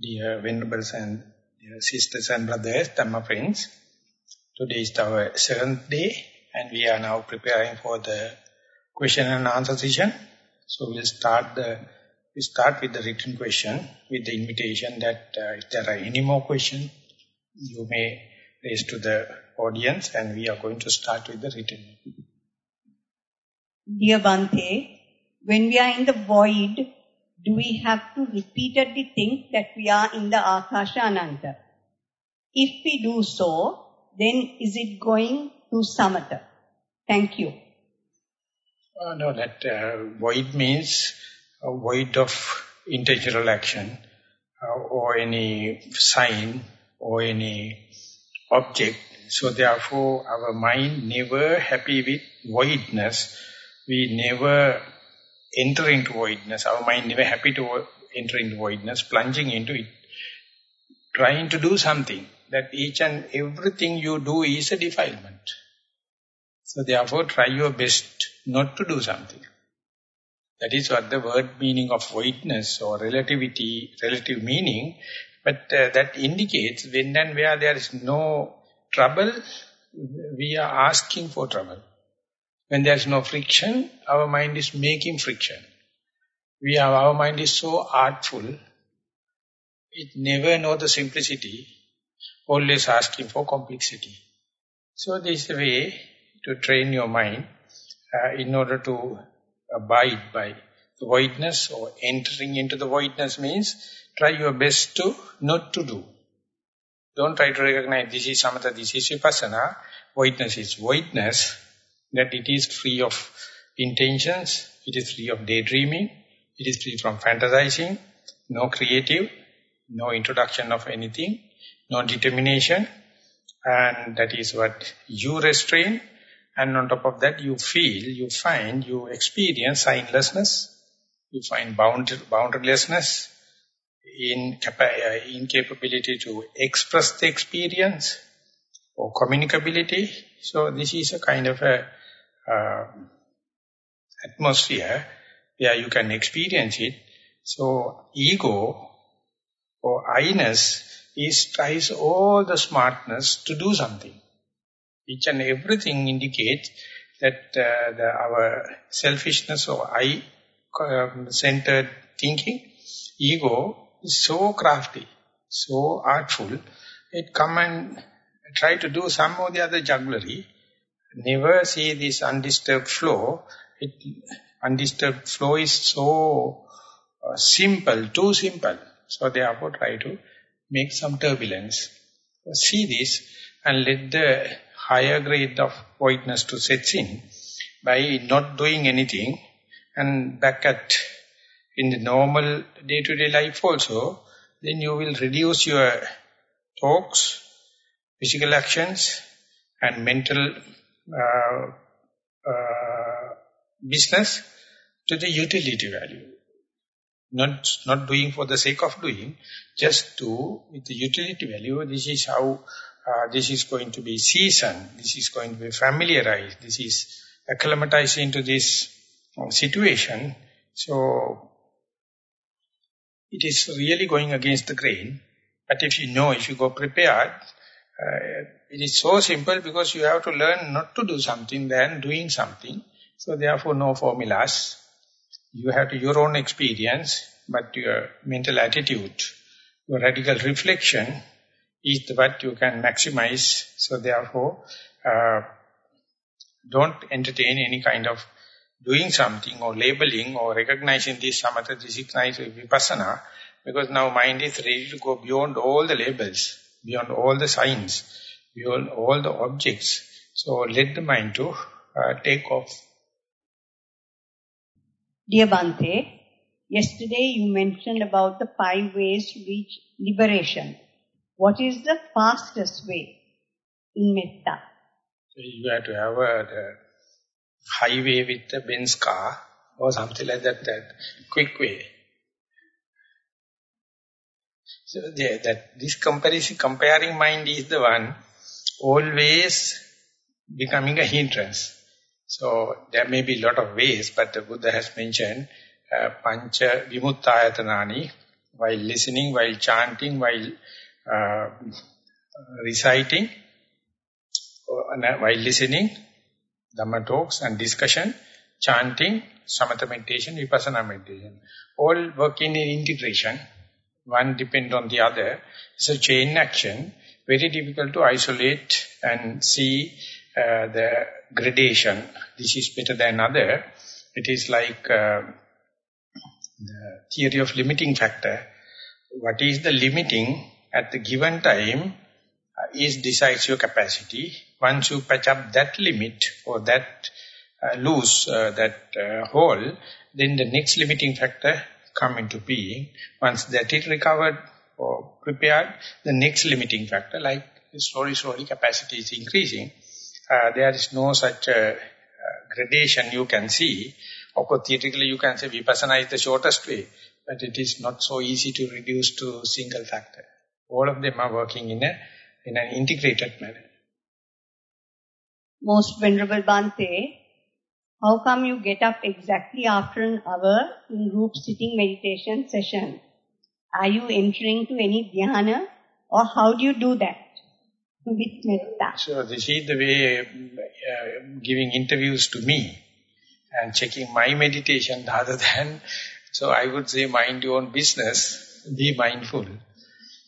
Dear Venerables and dear sisters and brothers, Dhamma friends, today is our seventh day and we are now preparing for the question and answer session. So we'll start the we start with the written question with the invitation that uh, if there are any more questions, you may raise to the audience and we are going to start with the written. Dear Bhante, when we are in the void, do we have to repeatedly think that we are in the Akasha Ananta? If we do so, then is it going to Samatha? Thank you. Uh, no, that uh, void means void of intentional action uh, or any sign or any object. So therefore our mind never happy with voidness. We never enter into voidness. Our mind never happy to enter into voidness, plunging into it, trying to do something. That each and everything you do is a defilement. So therefore try your best not to do something. That is what the word meaning of voidness or relativity, relative meaning. But uh, that indicates when and where there is no trouble, we are asking for trouble. When there is no friction, our mind is making friction. We have, our mind is so artful, it never know the simplicity, always asking for complexity. So this is the way to train your mind uh, in order to abide by the voidness or entering into the voidness means try your best to not to do. Don't try to recognize this is samatha, this is vipassana. Voidness is voidness that it is free of intentions, it is free of daydreaming, it is free from fantasizing, no creative, no introduction of anything, no determination, and that is what you restrain, and on top of that you feel, you find, you experience signlessness, you find bound, boundarylessness, in uh, incapability to express the experience, or communicability. So this is a kind of a uh, atmosphere where you can experience it. So ego or I-ness is tries all the smartness to do something. Each and everything indicates that uh, the, our selfishness or I-centered um, thinking, ego is so crafty, so artful, it come and try to do some or the other jugglery never see this undisturbed flow. It, undisturbed flow is so uh, simple, too simple. So therefore try to make some turbulence. See this and let the higher grade of voidness to set in by not doing anything and back at in the normal day-to-day -day life also, then you will reduce your talks, physical actions and mental business to the utility value. Not, not doing for the sake of doing, just to, with the utility value. This is how uh, this is going to be seasoned, this is going to be familiarized, this is acclimatized into this uh, situation. So, it is really going against the grain. But if you know, if you go prepared, uh, it is so simple because you have to learn not to do something than doing something. So therefore no formulas. You have to your own experience, but your mental attitude, your radical reflection is what you can maximize. So therefore, uh, don't entertain any kind of doing something or labeling or recognizing this samatha, this is vipassana, because now mind is ready to go beyond all the labels beyond all the signs, beyond all the objects. So let the mind to uh, take off. Dear Bhante, yesterday you mentioned about the five ways to reach liberation. What is the fastest way in Metta? So you have to have a highway with the Benz car or something like that, that quick way. So the, that this comparison, comparing mind is the one always becoming a hindrance. So there may be a lot of ways, but the Buddha has mentioned uh, pancha vimuttayatanani, while listening, while chanting, while uh, reciting, while listening, Dhamma talks and discussion, chanting, samatha meditation, vipassana meditation. All working in integration. One depend on the other. It's a chain action. Very difficult to isolate and see uh, the gradation. This is better than other. It is like uh, the theory of limiting factor. What is the limiting at the given time uh, is decides your capacity. Once you patch up that limit or that uh, lose uh, that uh, hole, then the next limiting factor come into being. Once that is recovered or prepared, the next limiting factor, like slowly, slowly capacity is increasing. Uh, there is no such uh, gradation you can see. Of course, theoretically you can say vipassana is the shortest way, but it is not so easy to reduce to single factor. All of them are working in a in an integrated manner. Most Venerable Bhante, how come you get up exactly after an hour in group sitting meditation session? Are you entering to any dhyana or how do you do that? With metta. So this is the way uh, giving interviews to me and checking my meditation rather than, so I would say mind your own business, be mindful.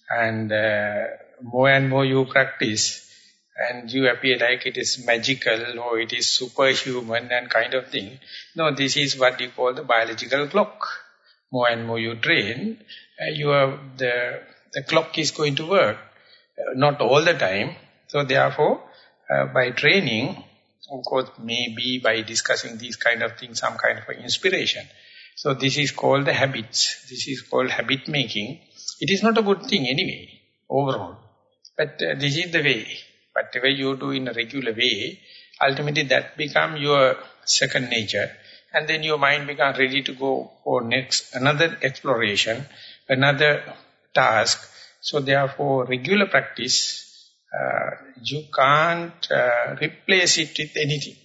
And uh, more and more you practice, and you appear like it is magical or it is superhuman and kind of thing. No, this is what you call the biological clock. More and more you train, uh, you are, the, the clock is going to work. Uh, not all the time. So therefore, uh, by training, of course, maybe by discussing these kind of things, some kind of inspiration. So this is called the habits. This is called habit making. It is not a good thing anyway, overall. But uh, this is the way. Whatever you do in a regular way, ultimately that become your second nature. And then your mind becomes ready to go for next another exploration, another task. So therefore, regular practice, uh, you can't uh, replace it with anything.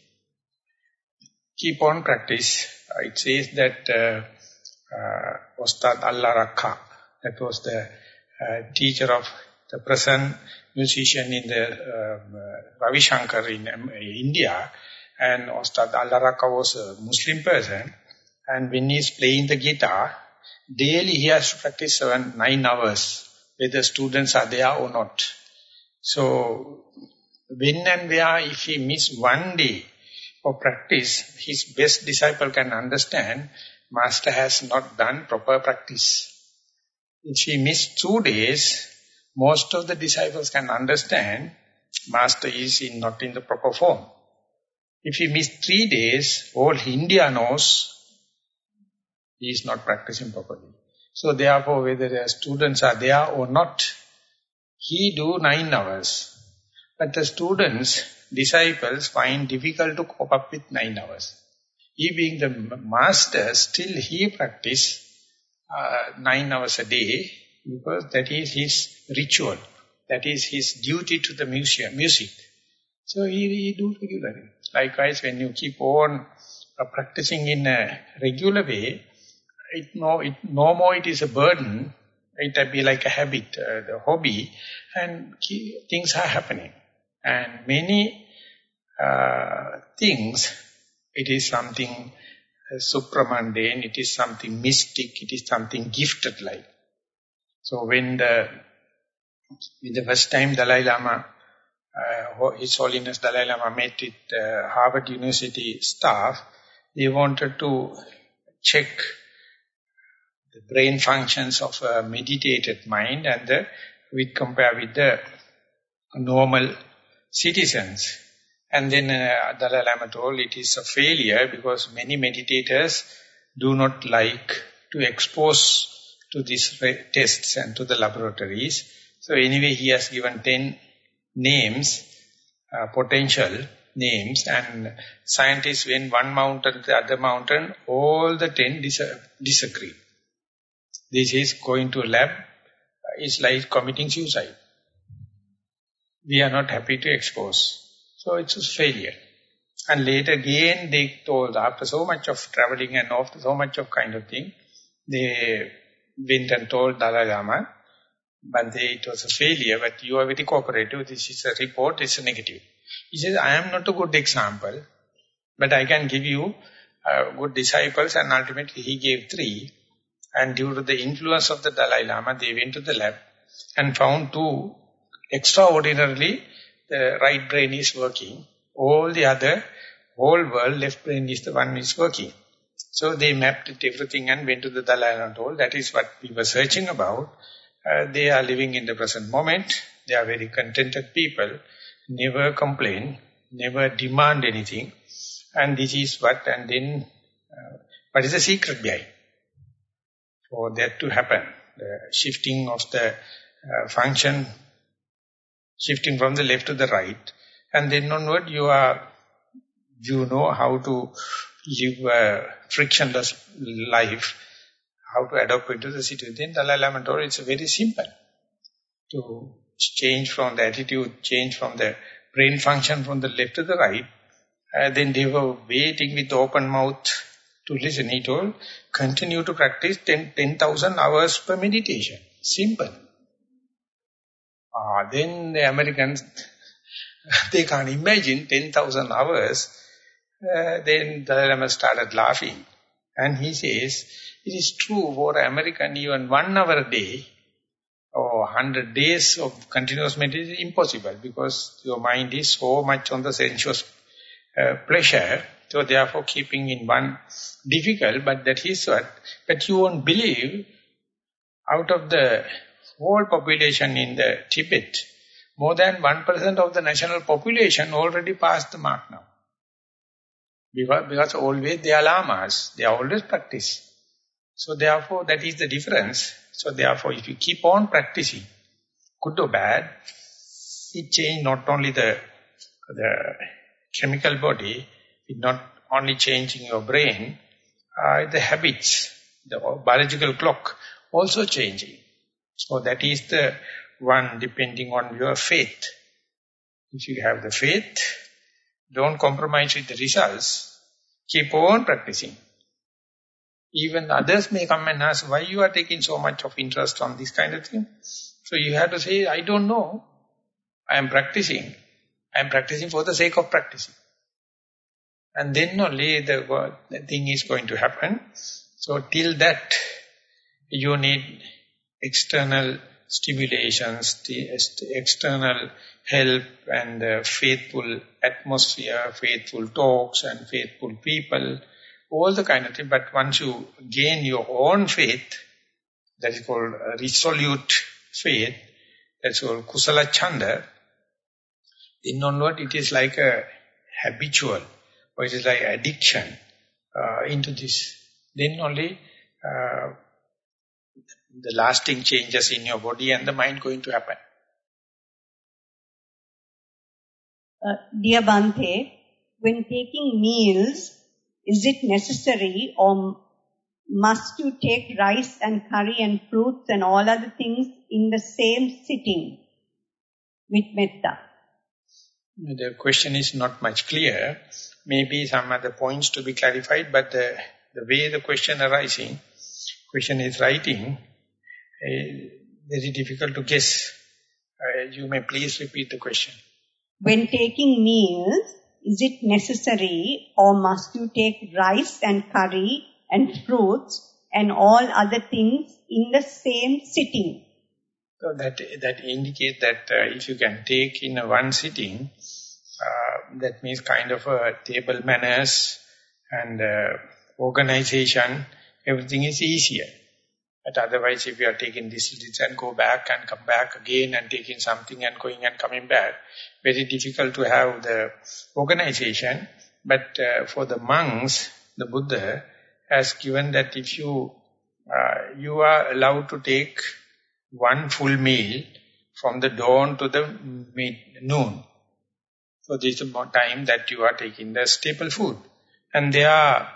Keep on practice. Uh, it says that uh, uh, Ustad Allah Rakha, that was the uh, teacher of the present musician in the um, Ravi Shankar in um, India, and Ustad Allah Rakha was a Muslim person, and when he is playing the guitar, daily he has to practice seven, nine hours, whether students are there or not. So, when and where, if he miss one day of practice, his best disciple can understand, master has not done proper practice. If he missed two days, most of the disciples can understand master is in not in the proper form. If he missed three days, all India knows he is not practicing properly. So therefore, whether the students are there or not, he do nine hours. But the students, disciples, find difficult to cope up with nine hours. He being the master, still he practice uh, nine hours a day because that is his ritual. That is his duty to the museum, music. So he, he do regularly. Likewise, when you keep on uh, practicing in a regular way, it no, it, no more it is a burden, it will be like a habit, uh, the hobby, and things are happening. And many uh, things, it is something uh, supramundane, it is something mystic, it is something gifted like. So when the, when the first time Dalai Lama, uh, His Holiness Dalai Lama met with uh, Harvard University staff, they wanted to check the brain functions of a meditated mind and the, we compare with the normal citizens. And then uh, Dalai Lama told it is a failure because many meditators do not like to expose to these tests and to the laboratories. So anyway, he has given 10 names, uh, potential names, and scientists went one mountain the other mountain, all the 10 dis disagree. This is going to lab, uh, is like committing suicide. We are not happy to expose. So it's a failure. And later again they told after so much of traveling and after so much of kind of thing, they went and told Dalai Lama, Bhante, it was a failure, but you are very cooperative. This is a report, it's a negative. He says, I am not a good example, but I can give you uh, good disciples and ultimately he gave three. And due to the influence of the Dalai Lama, they went to the lab and found two extraordinarily the right brain is working. All the other, whole world, left brain is the one is working. So they mapped it everything and went to the Dalai Lama and told, that is what we were searching about. Uh, they are living in the present moment. They are very contented people, never complain, never demand anything. And this is what, and then, uh, what is the secret behind? For that to happen, the shifting of the uh, function, shifting from the left to the right, and then onward you are, you know how to live a frictionless life, how to adapt into the situation. Dalai Lama told it's very simple to change from the attitude, change from the brain function from the left to the right. Uh, then they were waiting with open mouth to listen. He told, continue to practice 10,000 10, hours per meditation. Simple. Ah, then the Americans, they can't imagine 10,000 hours. Uh, then the Lama started laughing. And he says, it is true for American even one hour a day or 100 days of continuous meditation is impossible because your mind is so much on the sensuous uh, pleasure. So therefore keeping in one difficult, but that is what. But you won't believe out of the whole population in the Tibet, more than 1% of the national population already passed the mark now. Because, because always they are lamas, they are always practice. So therefore that is the difference. So therefore if you keep on practicing, good or bad, it change not only the, the chemical body, it not only changing your brain, uh, the habits, the biological clock also changing. So that is the one depending on your faith. If you have the faith, don't compromise with the results. Keep on practicing. Even others may come and ask, why you are taking so much of interest on this kind of thing? So you have to say, I don't know. I am practicing. I am practicing for the sake of practicing. And then only the, the thing is going to happen. So till that, you need external stimulations, external help and uh, faithful atmosphere, faithful talks and faithful people, all the kind of thing. But once you gain your own faith, that is called resolute faith, that's called kusala chanda, then onward it is like a habitual, or it is like addiction uh, into this. Then only uh, the lasting changes in your body and the mind going to happen. Uh, dear Bhante, when taking meals, is it necessary or must you take rice and curry and fruits and all other things in the same sitting with metta? The question is not much clear. Maybe some other points to be clarified, but the, the way the question arising, question is writing, uh, very difficult to guess. Uh, you may please repeat the question. When taking meals, is it necessary or must you take rice and curry and fruits and all other things in the same sitting? So that that indicates that uh, if you can take in one sitting, uh, that means kind of a table manners and uh, organization, everything is easier. But otherwise, if you are taking this and go back and come back again and taking something and going and coming back, very difficult to have the organization. But uh, for the monks, the Buddha has given that if you uh, you are allowed to take one full meal from the dawn to the mid noon. So this is more time that you are taking the staple food. And there are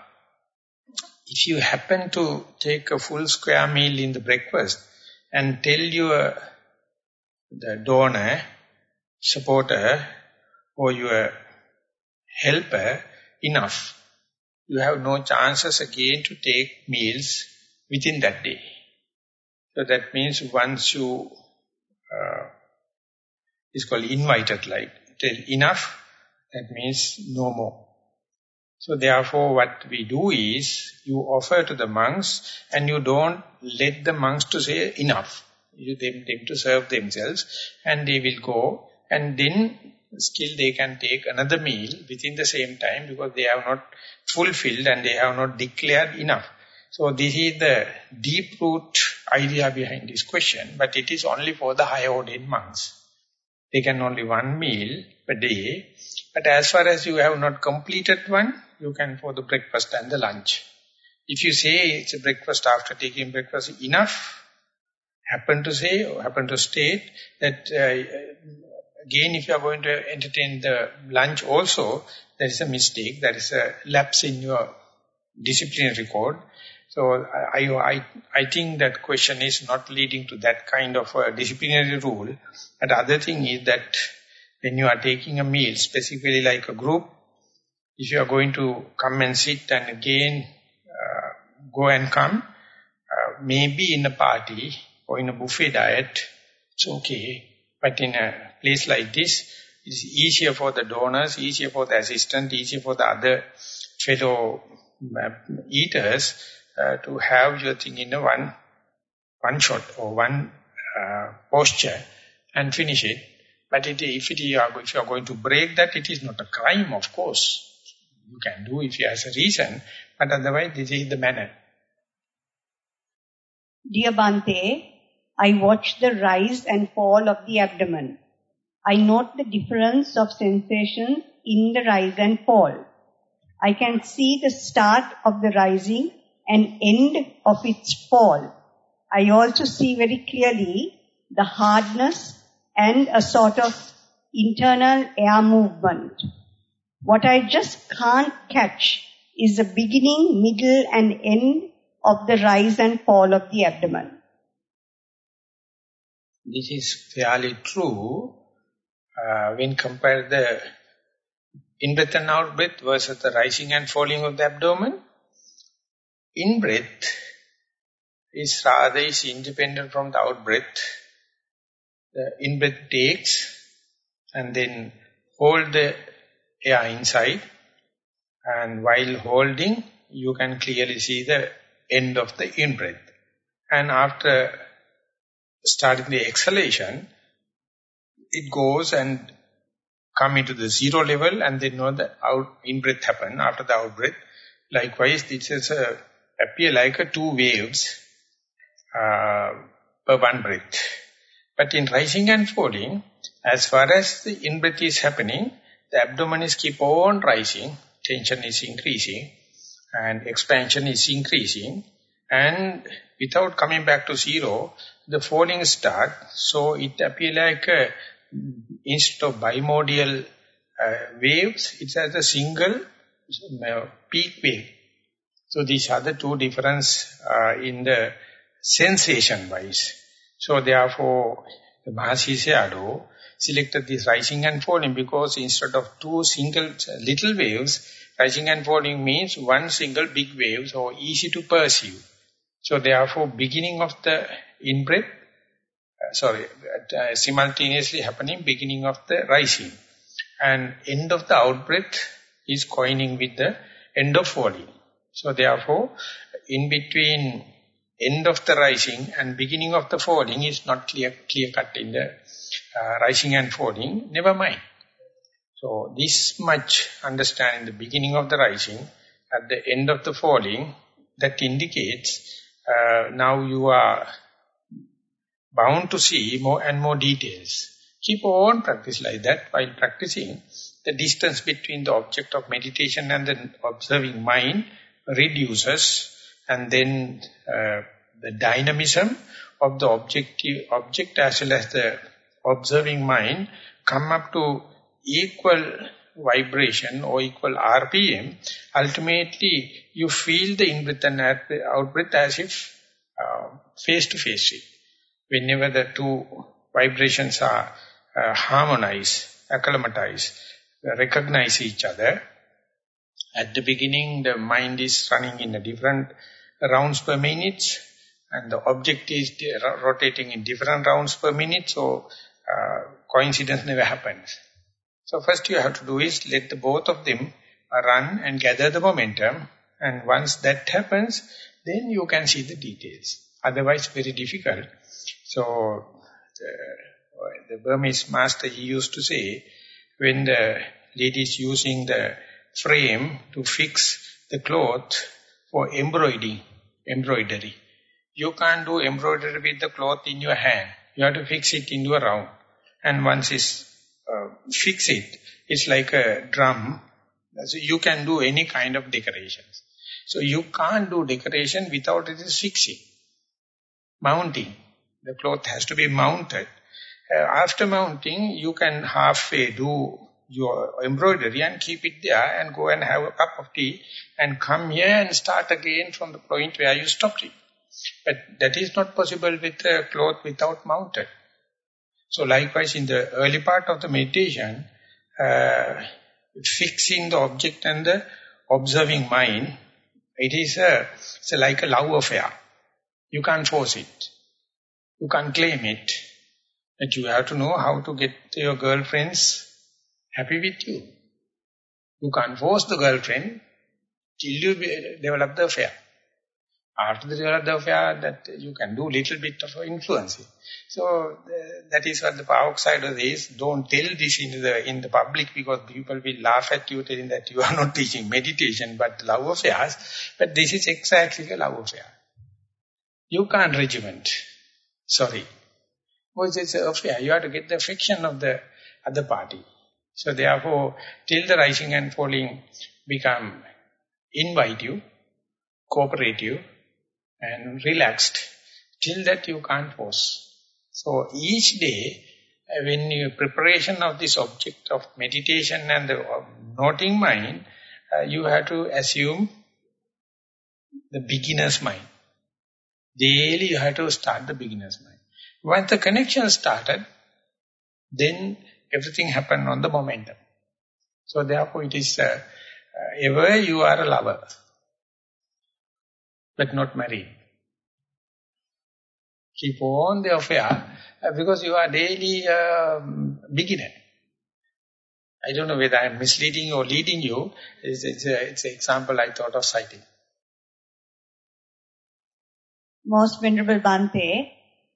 if you happen to take a full square meal in the breakfast and tell your the donor, supporter or your helper enough, you have no chances again to take meals within that day. So that means once you, uh, it's called invited tell enough, that means no more. So therefore what we do is, you offer to the monks and you don't let the monks to say enough. You them, them to serve themselves and they will go and then still they can take another meal within the same time because they have not fulfilled and they have not declared enough. So this is the deep root idea behind this question, but it is only for the higher ordained monks. They can only one meal per day, but as far as you have not completed one, you can for the breakfast and the lunch. If you say it's a breakfast after taking breakfast enough, happen to say or happen to state that uh, again if you are going to entertain the lunch also, there is a mistake, there is a lapse in your disciplinary record. So I, I, I think that question is not leading to that kind of a disciplinary rule. And the other thing is that when you are taking a meal, specifically like a group, if you are going to come and sit and again uh, go and come, uh, maybe in a party or in a buffet diet, it's okay. But in a place like this, it's easier for the donors, easier for the assistant, easier for the other fellow uh, eaters uh, to have your thing in a one, one shot or one uh, posture and finish it. But it, if, it, you are, if you are going to break that, it is not a crime, of course. You can do if you have a reason, but otherwise this is the manner. Dear I watch the rise and fall of the abdomen. I note the difference of sensation in the rise and fall. I can see the start of the rising and end of its fall. I also see very clearly the hardness and a sort of internal air movement. What I just can't catch is the beginning, middle and end of the rise and fall of the abdomen. This is fairly true uh, when compared the in-breath and out-breath versus the rising and falling of the abdomen. In-breath is rather is independent from the out-breath. The in-breath takes and then hold the air inside and while holding you can clearly see the end of the in-breath. And after starting the exhalation, it goes and come into the zero level and then know the out in-breath happen after the out-breath. Likewise, this is a, appear like a two waves uh, per one breath. But in rising and falling, as far as the in-breath is happening, the abdomen is keep on rising, tension is increasing, and expansion is increasing, and without coming back to zero, the falling start, so it appear like a, instead of bimodal uh, waves, it has a single uh, peak wave. So these are the two difference uh, in the sensation-wise. So therefore, the Mahasi Sayadaw selected this rising and falling because instead of two single little waves, rising and falling means one single big wave, so easy to perceive. So therefore, beginning of the in-breath, uh, sorry, uh, simultaneously happening beginning of the rising. And end of the out-breath is coining with the end of falling. So therefore, in between end of the rising and beginning of the falling is not clear clear cut in the uh, rising and falling, never mind. So this much understanding the beginning of the rising, at the end of the falling, that indicates uh, now you are bound to see more and more details. Keep on practice like that while practicing. The distance between the object of meditation and the observing mind reduces and then uh, the dynamism of the objective object as well as the observing mind come up to equal vibration or equal RPM, ultimately you feel the in-breath and out-breath as if uh, face-to-face -face Whenever the two vibrations are uh, harmonized, acclimatized, recognize each other, at the beginning the mind is running in a different rounds per minute and the object is rotating in different rounds per minute, so uh, coincidence never happens. So first you have to do is let the both of them run and gather the momentum, and once that happens, then you can see the details. Otherwise, very difficult. So, the, the Burmese master, he used to say, when the lady is using the frame to fix the cloth for embroidery, embroidery, you can't do embroidery with the cloth in your hand. You have to fix it into a round. And once it's uh, fix it, it's like a drum. So you can do any kind of decorations. So you can't do decoration without it is fixing. Mounting. The cloth has to be mounted. Uh, after mounting, you can halfway do your embroidery and keep it there and go and have a cup of tea and come here and start again from the point where you stopped it. But that is not possible with a cloth without mounted. So likewise in the early part of the meditation, uh, fixing the object and the observing mind, it is a, it's a like a love affair. You can't force it. You can't claim it. But you have to know how to get your girlfriends happy with you. You can't force the girlfriend till you develop the affair. After the develop the affair, that you can do little bit of influencing. So that is what the power side is. Don't tell this in the in the public because people will laugh at you telling that you are not teaching meditation but love affairs. But this is exactly a love affair. You can't regiment. Sorry. Because it's an affair. You have to get the affection of the other party. So therefore, till the rising and falling become invite you, cooperate cooperative, and relaxed, till that you can't force. So each day, uh, when you preparation of this object of meditation and the uh, noting mind, uh, you have to assume the beginner's mind. Daily you have to start the beginner's mind. Once the connection started, then everything happened on the momentum. So therefore it is uh, uh, ever you are a lover, but not married. Keep on the affair uh, because you are daily um, beginner. I don't know whether I am misleading or leading you. It's, it's, a, it's an example I thought of citing. Most Venerable Bhante,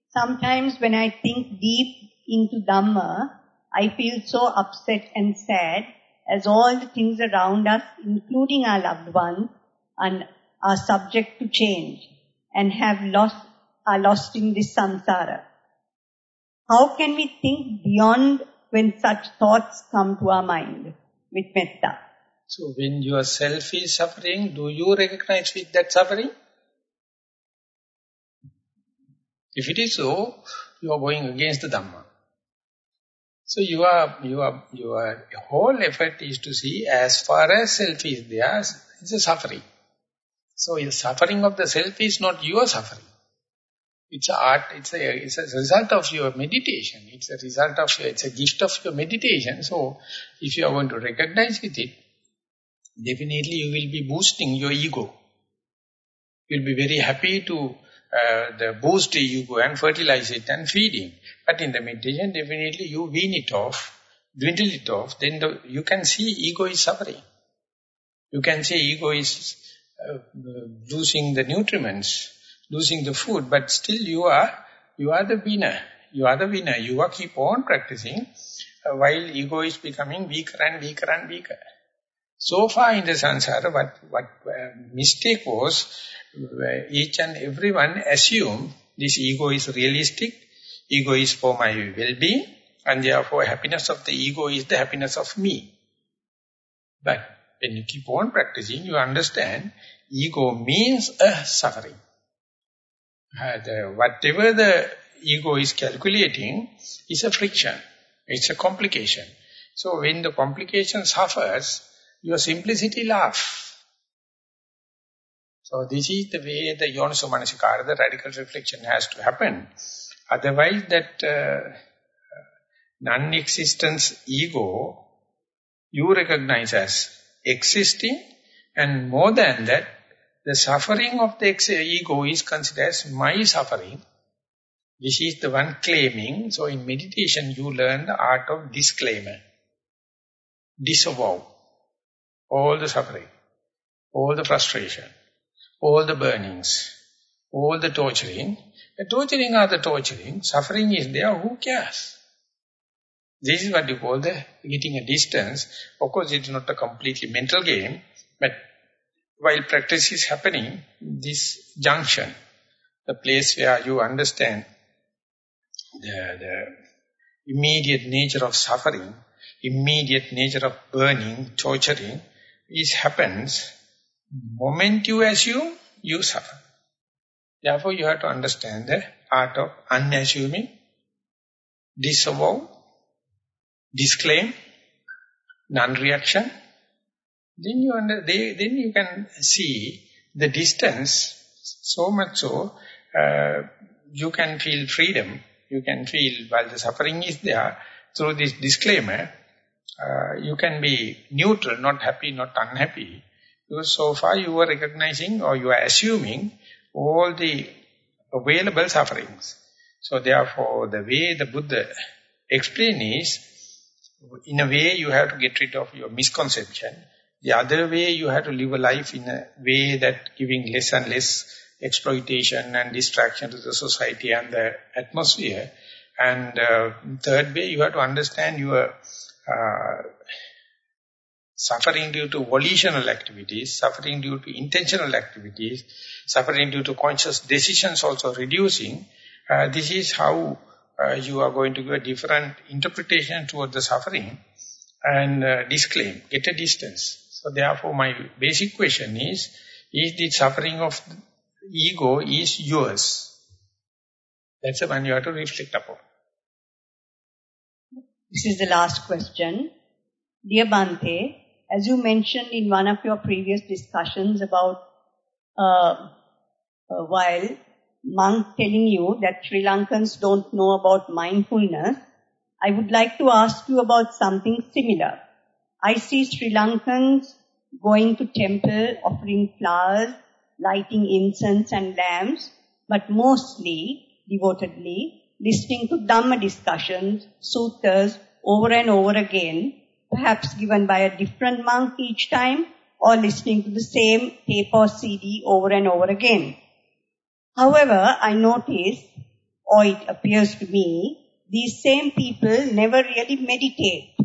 sometimes when I think deep into Dhamma, I feel so upset and sad as all the things around us, including our loved ones, are subject to change and have lost are lost in this samsara. How can we think beyond when such thoughts come to our mind with metta? So when yourself is suffering, do you recognize with that suffering? If it is so, you are going against the Dhamma. So you are, you are, your whole effort is to see as far as self is there, it's a suffering. So the suffering of the self is not your suffering. It's a art, it's a, it's a result of your meditation. It's a result of your, it's a gift of your meditation. So, if you are going to recognize with it, definitely you will be boosting your ego. You'll be very happy to uh, the boost the ego and fertilize it and feeding. But in the meditation, definitely you wean it off, dwindle it off, then the, you can see ego is suffering. You can see ego is losing the nutriments losing the food, but still you are, you are the winner. You are the winner. You are keep on practicing uh, while ego is becoming weaker and weaker and weaker. So far in the samsara, what, what uh, mistake was, uh, each and everyone assume this ego is realistic, ego is for my well-being, and therefore happiness of the ego is the happiness of me. But when you keep on practicing, you understand ego means a suffering. Uh, the, whatever the ego is calculating is a friction. It's a complication. So when the complication suffers, your simplicity laughs. So this is the way the yoniso manasikara, the radical reflection has to happen. Otherwise that uh, non-existence ego, you recognize as existing and more than that, the suffering of the ego is considered as my suffering. This is the one claiming. So in meditation you learn the art of disclaimer. Disavow all the suffering, all the frustration, all the burnings, all the torturing. The torturing are the torturing. Suffering is there. Who cares? This is what you call the getting a distance. Of course, it is not a completely mental game, but while practice is happening, this junction, the place where you understand the, the immediate nature of suffering, immediate nature of burning, torturing, is happens, moment you assume, you suffer. Therefore, you have to understand the art of unassuming, disavow, disclaim, non-reaction. Then you under, they, then you can see the distance so much so uh, you can feel freedom. You can feel while the suffering is there through this disclaimer. Uh, you can be neutral, not happy, not unhappy. Because so far you are recognizing or you are assuming all the available sufferings. So therefore, the way the Buddha explains is, in a way you have to get rid of your misconception. The other way you have to live a life in a way that giving less and less exploitation and distraction to the society and the atmosphere. And uh, third way you have to understand your uh, suffering due to volitional activities, suffering due to intentional activities, suffering due to conscious decisions also reducing, uh, this is how uh, you are going to give a different interpretation toward the suffering and uh, disclaim, get a distance. So therefore my basic question is, is the suffering of ego is yours? That's the one you have to reflect upon. This is the last question. Dear Bhante, as you mentioned in one of your previous discussions about uh, uh, while monk telling you that Sri Lankans don't know about mindfulness, I would like to ask you about something similar. I see Sri Lankans going to temple, offering flowers, lighting incense and lamps, but mostly, devotedly, listening to Dhamma discussions, sutras, over and over again, perhaps given by a different monk each time, or listening to the same tape or CD over and over again. However, I notice, or it appears to me, these same people never really meditate.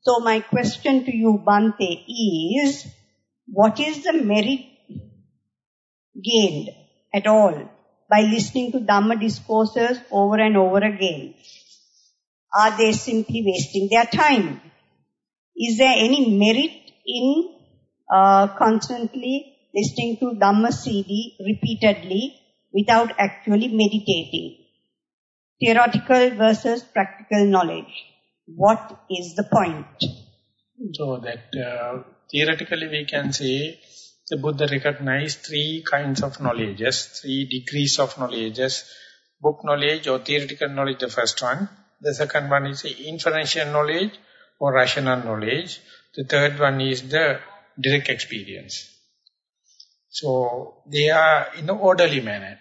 So my question to you, Bhante, is, what is the merit gained at all by listening to Dhamma discourses over and over again? Are they simply wasting their time? Is there any merit in uh, constantly listening to Dhamma CD repeatedly without actually meditating? Theoretical versus practical knowledge. What is the point? So that uh, theoretically we can say the Buddha recognized three kinds of knowledges, three degrees of knowledges. Book knowledge or theoretical knowledge, the first one. The second one is the inferential knowledge or rational knowledge. The third one is the direct experience. So they are in an orderly manner.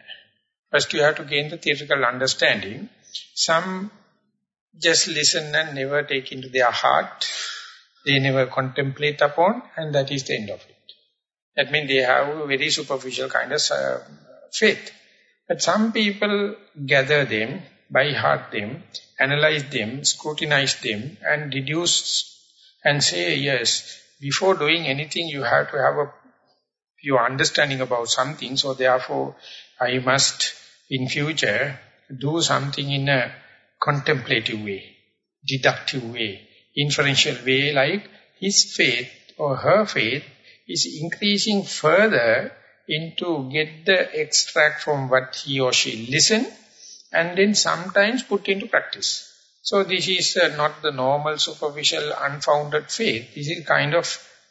First you have to gain the theoretical understanding. Some just listen and never take into their heart. They never contemplate upon and that is the end of it. That means they have a very superficial kind of uh, faith. But some people gather them, by heart them, analyze them, scrutinize them, and deduce and say, yes, before doing anything, you have to have a your understanding about something. So therefore, I must, in future, do something in a contemplative way, deductive way, inferential way, like his faith or her faith is increasing further into get the extract from what he or she listen and then sometimes put into practice. So this is uh, not the normal superficial unfounded faith. This is kind of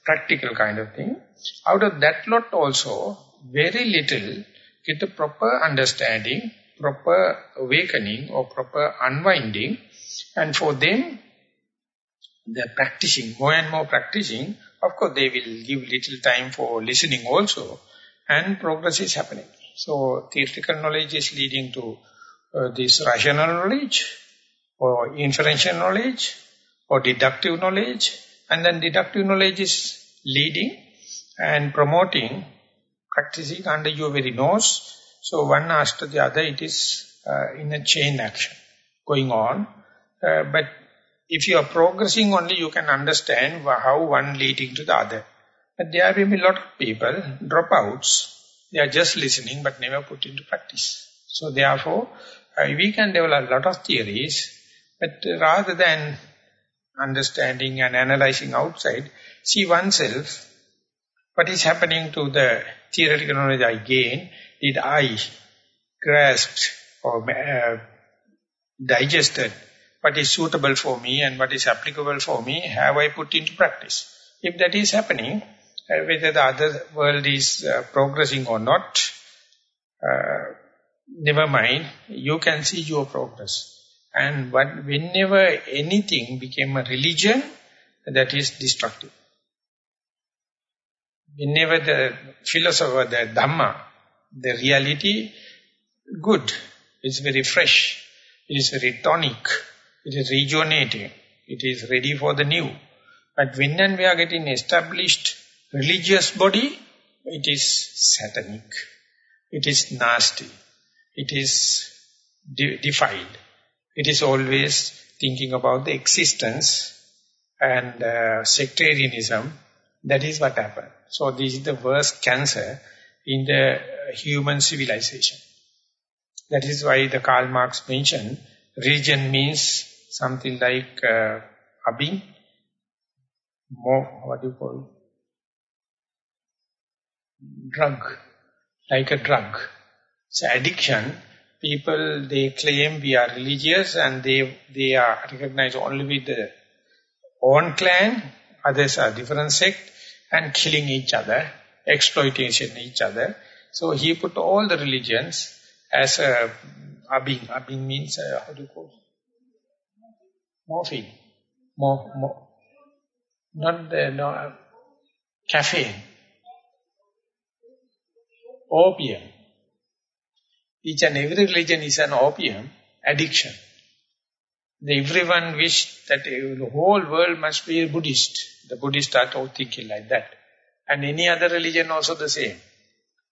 practical kind of thing. Out of that lot also, very little get the proper understanding, proper awakening or proper unwinding. And for them, they're practicing, more and more practicing, of course, they will give little time for listening also. and progress is happening. So theoretical knowledge is leading to uh, this rational knowledge or inferential knowledge or deductive knowledge and then deductive knowledge is leading and promoting practicing under your very nose. So one after the other it is uh, in a chain action going on. Uh, but if you are progressing only you can understand how one leading to the other. But there will be a lot of people, dropouts, they are just listening but never put into practice. So therefore, uh, we can develop a lot of theories, but rather than understanding and analyzing outside, see oneself, what is happening to the theoretical knowledge I gain, did I grasped or uh, digested what is suitable for me and what is applicable for me, have I put into practice. If that is happening, uh, whether the other world is uh, progressing or not, uh, never mind, you can see your progress. And whenever anything became a religion, that is destructive. Whenever the philosopher, the Dhamma, the reality, good, it's very fresh, it is very tonic, it is rejuvenating, it is ready for the new. But when and we are getting established religious body, it is satanic, it is nasty, it is de defiled. It is always thinking about the existence and uh, sectarianism. That is what happened. So this is the worst cancer in the human civilization. That is why the Karl Marx mentioned religion means something like uh, abing, more, what do you call it? Drug, like a drug. So addiction, people, they claim we are religious and they, they are recognized only with the own clan, others are different sect, and killing each other, exploitation each other. So he put all the religions as a abing. Abing means, uh, how do you call? Morphine. More, not the, no, uh, caffeine. Opium. Each and every religion is an opium, addiction. Everyone wish that the whole world must be Buddhist. The Buddhists are all thinking like that. And any other religion also the same.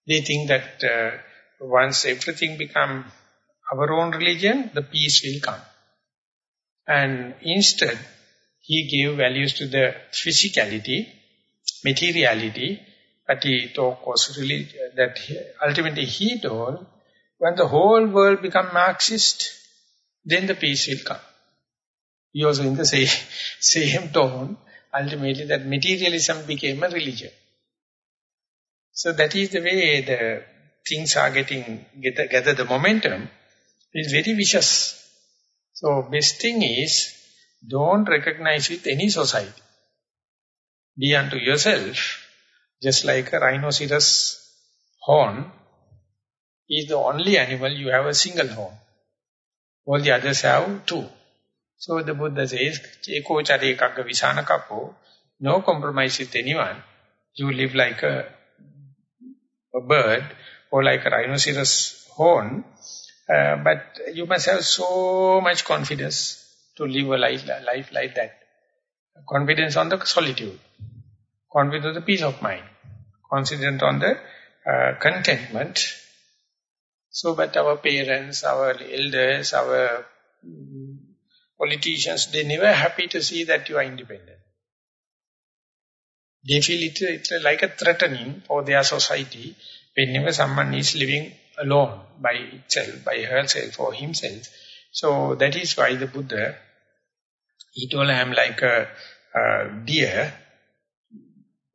They think that uh, once everything become our own religion, the peace will come. And instead, he gave values to the physicality, materiality, but he talk was really that he, ultimately he told when the whole world become Marxist, then the peace will come. He also in the same, same tone, ultimately that materialism became a religion. So that is the way the things are getting, gather, gather the momentum. It's very vicious. So best thing is, don't recognize with any society. Be unto yourself, just like a rhinoceros horn is the only animal you have a single horn. All the others have two. So the Buddha says, Eko chare kagga visana kapo, no compromise with anyone. You live like a, a bird or like a rhinoceros horn, uh, but you must have so much confidence to live a life, life like that. Confidence on the solitude, confidence on the peace of mind, confidence on the uh, contentment, so, but our parents, our elders, our mm, politicians, they never happy to see that you are independent. They feel it, it's like a threatening for their society whenever someone is living alone by itself, by herself or himself. So that is why the Buddha, he told am like a, a deer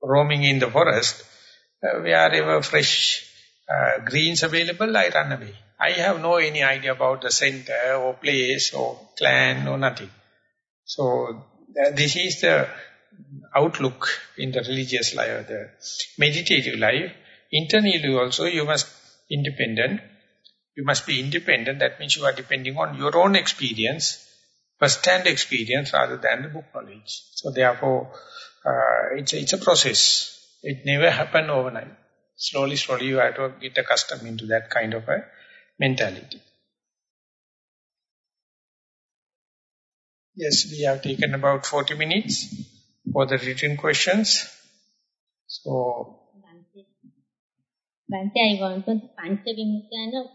roaming in the forest, uh, wherever fresh uh, greens available, I run away. I have no any idea about the center or place or clan or nothing. So this is the outlook in the religious life, the meditative life. Internally also you must independent. You must be independent. That means you are depending on your own experience, first-hand experience rather than the book knowledge. So therefore, uh, it's, a, it's a process. It never happen overnight. Slowly, slowly you have to get accustomed into that kind of a mentality. Yes, we have taken about 40 minutes for the written questions. So, Bhante, I want to Pancha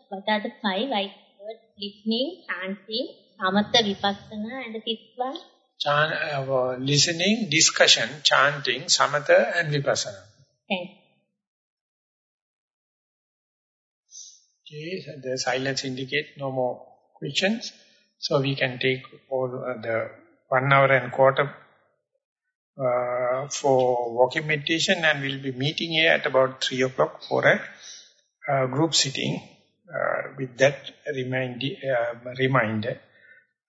what are the five? I heard listening, chanting, Samatha Vipassana and the fifth one? Chan, uh, listening, discussion, chanting, Samatha and Vipassana. Thanks. Okay, so the silence indicate no more questions. So we can take all uh, the one hour and quarter uh, for walking meditation and we'll be meeting here at about 3 o'clock for a uh, group sitting. Uh, with that remind, uh, reminder,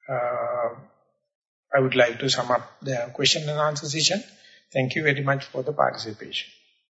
uh, I would like to sum up the question and answer session. Thank you very much for the participation.